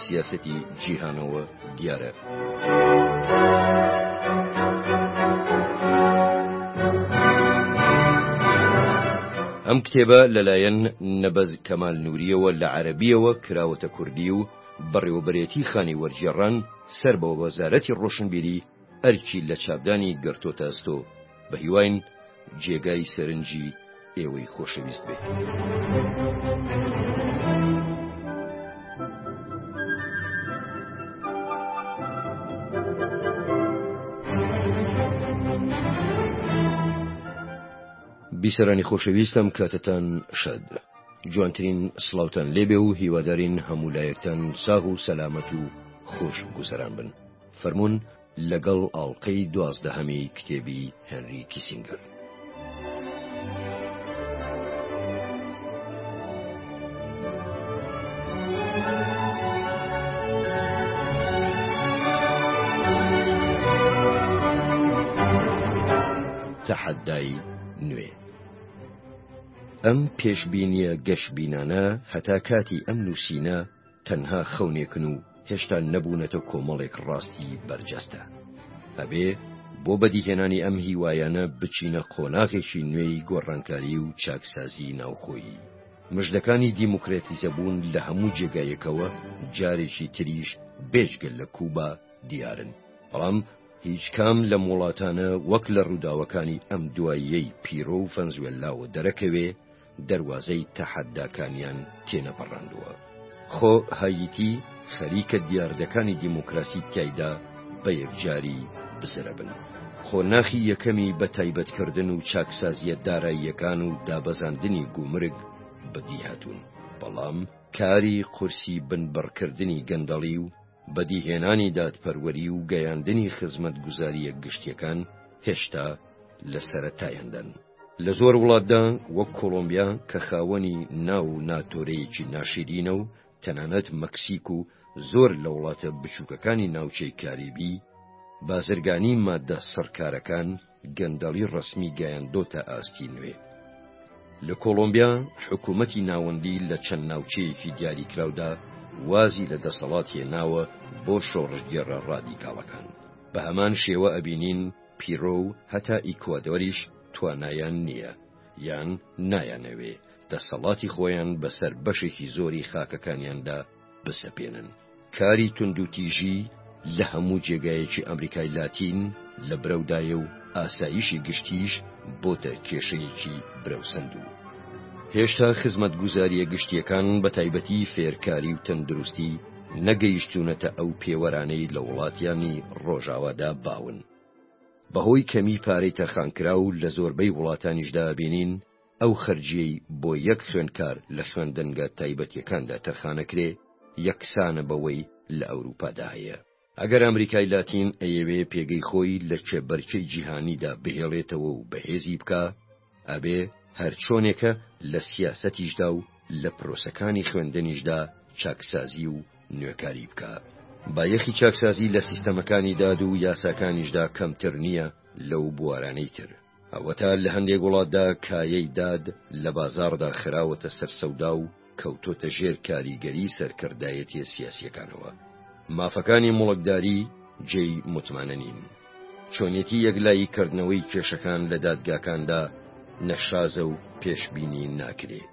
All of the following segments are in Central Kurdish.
سیاسەتی جیهانەوە دیارە. ئەم کتێبە لەلایەن نەبەز کەمال نووریەوە لە عەربیەوە کراوەتە کوردی و بەڕێوەبرێتی خانی وەرجێڕان سەر بە وەزارەتی ڕۆشنبیری ئەرکی لە چاپدانی گرتۆتە ئەستۆ بە هیواین جێگای سەرنجی ئێوەی خۆشەویست بێت. بیسەرانی خۆشەویستم کاتتان شەد جوانترین سلااوان لێبێ و هیوادارین هەموو لایەکتان ساغ و سەلامەت و خۆش گوزەران بن فەرمونون لەگەڵ ئاڵقەی دوازدەهەمی کتێبی هێنری کیسینگەر. تەحەدای نوێ ئەم پێشبینیە گەشبینانە هەتا کاتی ئەم نووسینە تەنها خەونێکن و هێشتا نەبوونەتە کۆمەڵێک ڕاستی بەرجەستە. ئەبێ بۆ بەدیهێنانی ئەم هیوایانە بچینە قۆناغێکی نوێی گۆڕانکاری و چاکسازی ناوخۆیی. مژدەکانی دیموکراتیزەبوون لە هەموو جێگایەکەوە جارێکی تریش بێجگە لە کوبا دیارن، بەڵام هیچ کام لەم وڵاتانە وەک لە ڕووداوەکانی ئەم دواییەی پیرۆ و فەنزوێللاوە دەرەکەوێ، دەروازەی تەحەداکانیان تێنەپەڕاندووە. خۆ هایتی خەریکە دیاردەکانی دیموکراسی تیایدا بە یەکجاری بزرەبن. قۆناخی یەکەمی بە تایبەتکردن و چاکسازییە داراییەکان و دابەزاندنی گومرگ بەدیهاتوون، بەڵام کاری قورسی بنبڕکردنی گەندەڵی و، بەدیهێنانی دادپەروەری و گەیاندنی خزمەتگوزارییە گشتیەکان هێشتا لە سەرەتایاندان. لە زۆر وڵاتدا وەک کۆڵۆمبیا کە خاوەنی ناو و ناتۆرەیەکی ناشیرینە و تەنانەت مەکسیک و زۆر لە وڵاتە بچووکەکانی ناوچەی کاریبی، بازرگانی ماددە سڕکارەکان، گەندەڵی ڕەسمی گەیاندۆتە ئاستی نوێ. لە کۆڵۆمبیا حکوومەتی ناوەندی لە چەند ناوچەیەکی دیاریکراودا وازی لە دەسەڵات هێناوە بۆ شۆڕشگێڕە ڕادیکاڵەکان. بە هەمان شێوە ئەبینین پیرۆ و هەتا ئیکوادۆریش توانایان نییە یان نایانەوێ دەسەڵاتی خۆیان بەسەر بەشێکی زۆری خاکەکانیاندا بسەپێنن. کاری توندوتیژی لە هەموو جێگایەکی ئەمریکای لاتین لە برەودایە و ئاسایشی گشتیش بۆتە کێشەیەکی برەوسەندوو. هێشتا خزمەتگوزارییە گشتییەکان بە تایبەتی فێرکاری و تەندروستی نەگەیشتوونەتە ئەو پێوەرانەی لە وڵاتیانی ڕۆژاوادا باون. بەهۆی کەمی پارەی تەرخانکراو لە زۆربەی وڵاتانیشدا ئەبینین ئەو خەرجیەی بۆ یەک خوێندکار لە خوێندنگە تایبەتیەکاندا تەرخانەکرێ یەکسانە بەوەی لە ئەوروپادا هەیە. ئەگەر ئەمریکای لاتین ئەیەوێ پێگەی خۆی لە کێبەرکێی جیهانیدا بهێڵێتەوە و بەهێزی بکا ئەبێ هەرچۆنێکە لە سیاسەتیشدا و لە پرۆسەکانی خوێندنیشدا چاکسازی و نوێکاری بکا. بایەخی چاکسازی لە سیستەمەکانی داد و یاساکانیشدا کەمتر نیە لەو بوارانەی تر. ئەوەتا لە هەندێک وڵاتدا کایەی داد لە بازاڕدا خراوەتە سەر سەودا و کەوتۆتە ژێر کاریگەری سەرکردایەتیە سیاسیەکانەوە مافەکانی مڵکداری جێی متمانە نین چۆنیەتی یەکلایی کردنەوەی کێشەکان لە دادگاکاندا نەشازە و پێشببینی ناکرێت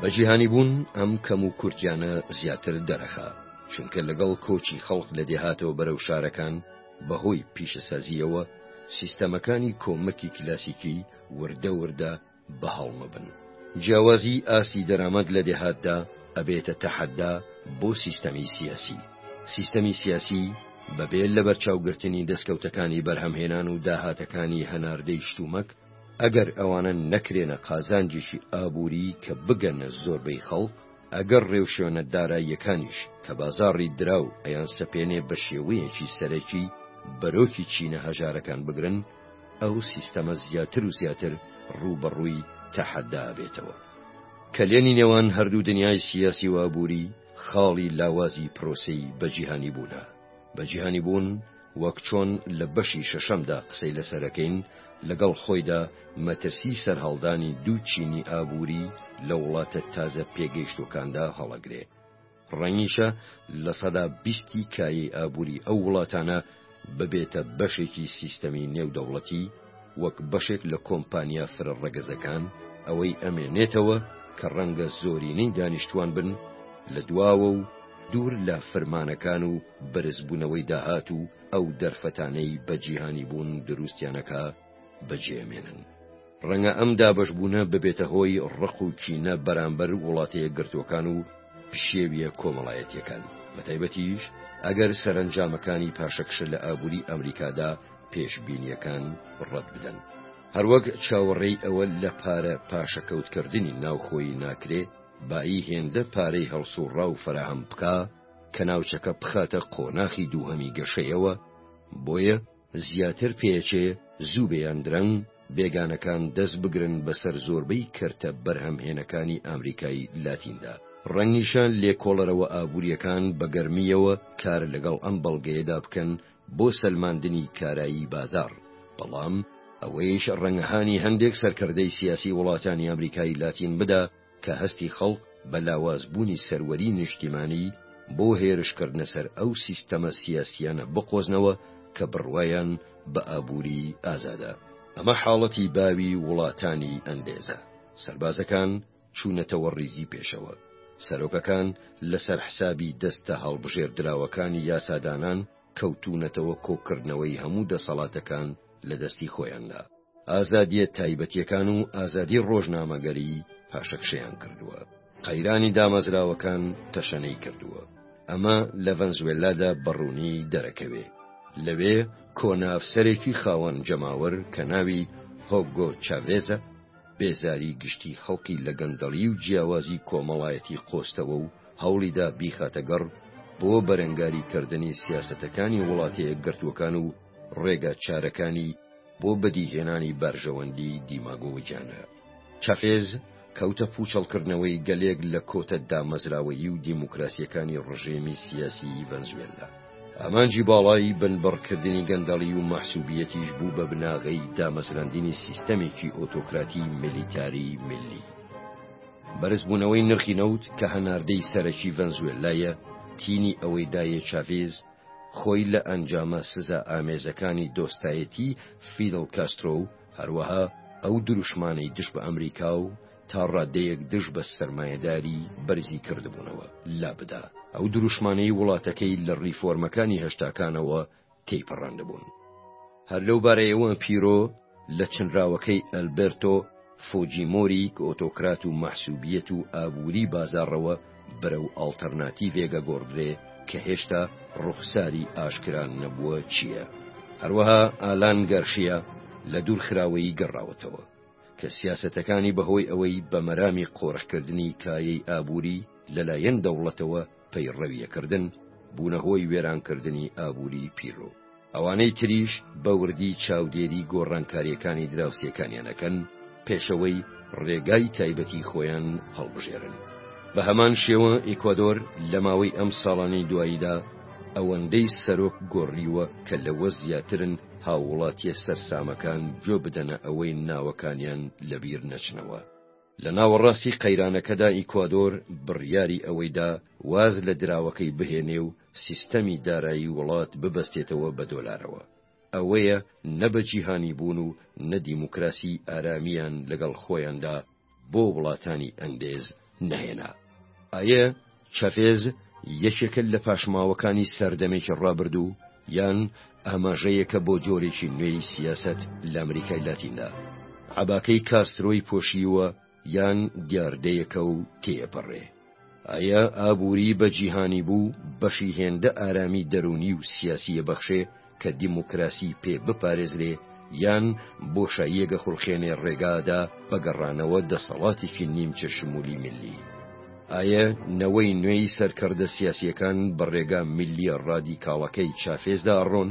بە جیهانی بوون ئەم کەم و کورتیانە زیاتر دەرەخا چونکە لەگەڵ کۆچی خەڵک لە دێهاتەوە بەرەو شارەکان بەهۆی پیشەسازییەوە سیستەمەکانی کۆمەکی کلاسیکی وردە وردە بەهەڵمەبن. جیاوازی ئاستی دەرامەت لە دێهاتدا ئەبێتە تەحەدا بۆ سیستەمی سیاسی. سیستەمی سیاسی بەبێ لەبەرچاوگرتنی دەستکەوتەکانی بەرهەمهێنان و داهاتەکانی هەناردەی شتومەک، ئەگەر ئەوانە نەکرێنە قازانجێکی ئابووری کە بگەنە زۆربەی خەڵک، ئەگەر ڕێوشوێنە داراییەکانیش کە بازاڕی دراو ئەیان سەپێنێ بە شێوەیەکی سەرەکی بەرۆکی چینە هەژارەکان بگرن، ئەو سیستەمە زیاتر و زیاتر ڕووبەڕووی تەحەدا ئەبێتەوە. کەلێنی نێوان هەردوو دنیای سیاسی و ئابووری خاڵی لاوازی پرۆسەی بەجیهانیبوونە. بە جیهانی بوون وەک چۆن لە بەشی شەشەمدا قسەی لەسەرەکەین لەگەڵ خۆیدا مەترسی سەرهەڵدانی دوو چینی ئابووری لە وڵاتە تازە پێگەیشتوەکاندا هەڵەگرێ. ڕەنگیشە لە سەدا بیستی کایەی ئابووری ئەو وڵاتانە ببێتە بەشێکی سیستەمی نێودەوڵەتی، وەک بەشێک لە کۆمپانیا فرە ڕەگەزەکان ئەوەی ئەمێنێتەوە کە ڕەنگە زۆرینەی دانیشتوان بن لە دواوە و دوور لە فرمانەکان و بەرزبوونەوەی داهات و ئەو دەرفەتانەی بە جیهانی بوون دروستیانەکە بەجێمێنن. ڕەنگە ئەم دابەشبوونە ببێتە هۆی ڕق و کینە بەرامبەر وڵاتەیە گرتووەکان و پشێویە کۆمەڵایەتیەکان بەتایبەتیش ئەگەر سەرەنجامەکانی پاشەکشە لە ئابووری ئەمریکادا پێشبینیەکان ڕەت بدەن. هەروەک چاوەڕێی ئەوە لە پارە پاشەکەوتکردنی ناوخۆیی ناکرێ، بایی هێندە پارەی هەڵسوڕا و فەراهەم بکا کە ناوچەکە بخاتە قۆناخی دووهەمی گەشەیەوە، بۆیە زیاتر پێچێ زوو بێ یان درەنگ بێگانەکان دەست بگرن بەسەر زۆربەی کەرتە بەرهەمهێنەکانی ئامریکای لاتیندا. ڕەنگیشە لێکۆڵەرەوە ئابووریەکان بە گەرمییەوە کار لەگەڵ ئەم بەڵگەیەدا بکەن بۆ سەلماندنی کارایی بازاڕ، بەڵام ئەوەیش ڕەنگە هانی هەندێک سەرکردەی سیاسی وڵاتانی ئەمریکای لاتین بدا کە هەستی خەڵک بە لاوازبوونی سەروەری نیشتیمانی بۆ هێرشکردنە سەر ئەو سیستەمە سیاسییانە بقۆزنەوە کە بڕوایان بە ئابووری ئازادە. ئەمە حاڵەتی باوی وڵاتانی ئەندێزە سەربازەکان، چوونەتەوە ڕیزی پێشەوە سەرۆکەکان لەسەر حسابی دەستە هەڵبژێردراوەکانی یاسادانان کەوتوونەتەوە کۆکردنەوەی هەموو دەسەڵاتەکان لە دەستی خۆیاندا ئازادیە تایبەتیەکان و ئازادی ڕۆژنامەگەری پاشەکشەیان کردووە قەیرانی دامەزراوەکان تەشەنەی کردووە ئەمە لە ڤەنزوێلادا بەڕوونی دەرەکەوێ لەوێ کۆنافسەرێکی خاوەن جەماوەر کە ناوی هۆگۆ چاڤێزە بێزاری گشتی خەڵکی لە گەندەڵی و جیاوازی کۆمەڵایەتی قۆستەوە و هەوڵیدا بیخاتە گەڕ بۆ بەرەنگاری کردنی سیاسەتەکانی وڵاتەیەکگرتووەکان و ڕێگا چارەکانی بۆ بەدیهێنانی بەرژەوەندی دیماگۆوجانە. چافێز کەوتە پووچەڵکردنەوەی گەلێک لە کۆتە دامەزراوەیی و دیموکراسییەکانی ڕژێمی سیاسیی ڤەنزوێللا. ئامانجی باڵای بنبڕکردنی گەندەڵی و مەحسوبیەتیش بوو بە بناغەی دامەزراندنی سیستەمێکی ئۆتۆکراتی میلیتاری میلی. بەرزبوونەوەی نرخی نەوت کە هەناردەی سەرەکی ڤەنزوێلایە تینی ئەوەی دایە چاڤێز خۆی لە ئەنجامە سزا ئامێزەکانی دۆستایەتی فیدڵ کاسترۆ و هەروەها ئەو دروشمانەی دژ بە ئەمریکا و تا ڕادەیەک دژ بە سەرمایەداری بەرزی کردبوونەوە لابدا ئەو دروشمانەی وڵاتەکەی لە ڕیفۆرمەکانی هەشتاکانەوە تێیپەڕاندبوون. هەر لەو بارەیەوە پیرۆ لە چنراوەکەی ئەلبێرتۆ فۆجیمۆریک ئۆتۆکرات و مەحسوبیەت و ئابووری بازاڕەوە بەرەو ئاڵتەرناتیڤێک ئەگۆڕدرێ کە هێشتا ڕوخساری ئاشکرا نەبووە چییە. هەروەها ئالان گارشیا لە دوورخراوەیی گەڕاوەتەوە. کە سیاسەتەکانی بەهۆی ئەوەی بە مەرامی قۆرخکردنی کایەی ئابووری لەلایەن دەوڵەتەوە پەیڕەویەکردن، بوونە هۆی وێرانکردنی ئابووری پیرۆ. ئەوانەی تریش بە وردی چاودێری گۆڕانکارییەکانی دراوسێکانیان ئەکەن، پێشەوەی ڕێگای تایبەتی خۆیان هەڵبژێرن. بە هەمان شێوە ئیکوادۆر لە ماوەی ئەم ساڵانەی دواییدا، ئەوەندەی سەرۆک گۆڕیوە کە لەوە زیاترن هاووڵاتیە سەرسامەکان گوێ بدەنە ئەوەی ناوەکانیان لەبیر نەچنەوە. لە ناوەڕاستی قەیرانەکەدا ئیکوادۆر بڕیاری ئەوەی دا واز لە دراوەکەی بهێنێ و سیستەمی دارایی وڵات ببەستێتەوە بە دۆلارەوە. ئەوەیە نە بە جیهانی بوون و نە دیموکراسی ئارامییان لەگەڵ خۆیاندا بۆ وڵاتانی ئەندێز نەهێنا. ئایە چافێز یەکێکە لە پاشماوەکانی سەردەمێکی ڕابردوو یان ئاماژەیەکە بۆ جۆرێکی نوێی سیاسەت لە ئەمریکای لاتیندا؟ عەباکەی کاسترۆی پۆشیووە؟ یان دیاردەیەکە و تێپەڕێ. ئایا ئابووری بە جیهانی بوو بەشی هێندە ئارامی دەروونی و سیاسییە بەخشێ کە دیموکراسی پێ بپارێزرێ یان بۆشاییەگە خولخێنێ ڕێگا دا بە گەڕانەوە دەسەڵاتێکی نیمچە شمولی میللی؟ ئایا نەوەی نوێی سەرکەردە سیاسییەکان بە ڕێگا میللیە ڕادیکاڵەکەی چافێزدا ئەڕۆن؟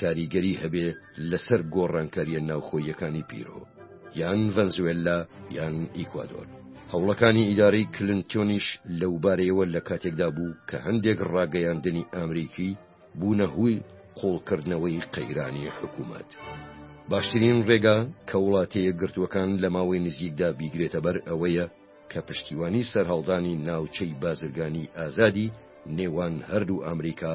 کاریگەری هەبێ لەسەر گۆڕانکاریە ناوخۆییەکانی پیرۆ یان ڤەنزوێللا یان ئیکوادۆر. هەوڵەکانی ئیدارەی کلنتۆنیش لەوبارەیەوە لە کاتێکدا بوو کە هەندێک ڕاگەیاندنی ئامریکی بوونە هوی قوڵکردنەوەی قەیرانی حکومەت. باشترین ڕێگا کە وڵاتەیەکگرتووەکان لە ماوەی نزیکدا بیگرێتە بەر ئەوەیە کە پشتیوانی سەرهەڵدانی ناوچەی بازرگانی ئازادی نێوان هەردوو ئامریکا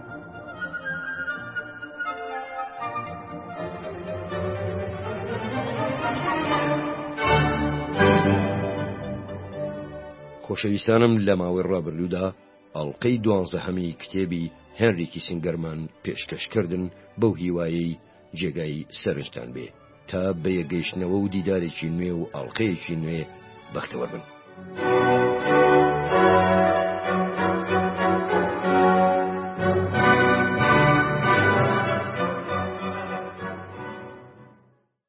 خۆشەویستانم لە ماوەی ڕابردوودا ئەڵلقەی دوانزەهەمی کتێبی هێنری کیسنگەرمان پێشکەشکردن بەو هیوایەی جێگای سەرنجتان بێ تا بەیەکگەیشتنەوە و دیدارێکی نوێ و ئاڵلقەیەکی نوێ بەختەوەر بن.